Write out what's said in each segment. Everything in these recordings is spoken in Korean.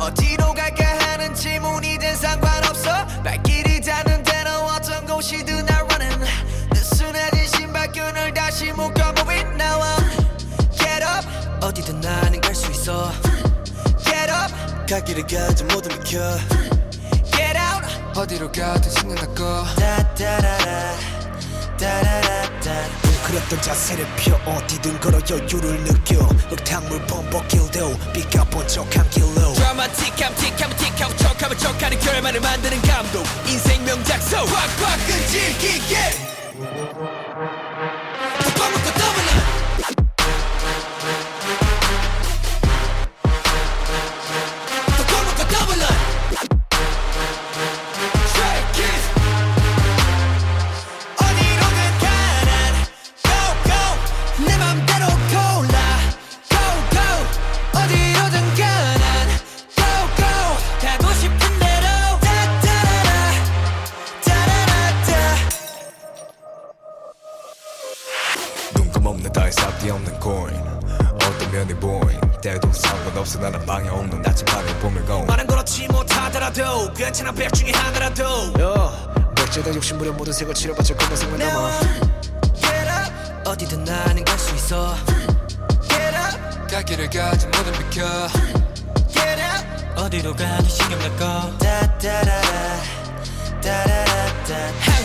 어디로 갈까 하는 질문 이젠 상관없어. 발길이 닿는데 너 어떤 곳이든 I running 느슨해진 신발끈을 다시 묶어보인 나와. Get up. 어디든 나는 갈 수 있어. Get up. 갈 길을 가지 모두 비켜. Get out. 어디로 가든 신경 닦고 다다라라. 그랬던 자세를 펴 어디든 걸어 여유를 느껴. 흙탕물 범벅 길도 비가 번쩍한 길로. 드라마틱함 틱하면 틱하고 척하면 척하는 결말을 만드는 감독. 인생 명작소. 꽉꽉 없는 다이 싹디 없는 코인 어떤 면이 보인 때도 상관없어. 나는 방해 없는 나침반을 보면 고 말은 그렇지 못하더라도 괜찮아 백 중에 하나라도. 야 백제다 욕심부려 모든 색을 치러봤자 검은색만 남아. I'm Get up. 어디든 나는 갈 수 있어. Get up. 가기를 가지 모든 비켜. Get up. 어디로 가도 신경 날거. 따따라라 따라라따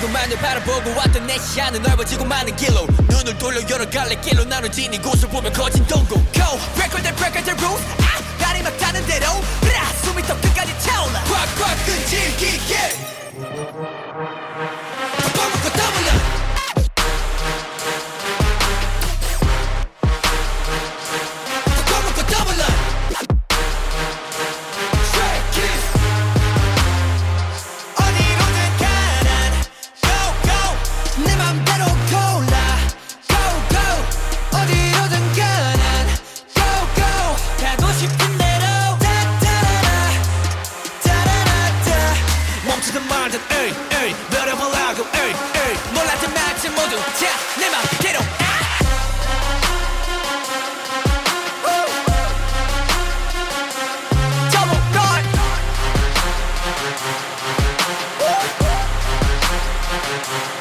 한 곳만을 바라보고 왔던 내 시야는 넓어지고 많은 길로. 눈을 돌려 여러 갈래 길로 나눠진 이곳을 보면 거진 동공 Go. All the break the rules. 아 다리 막 타는 대로. 브라 숨 완전 에이 에이 너를 보라고 에이 에이 몰랐던 마침 모두 자내 맘대로 We'll be right back.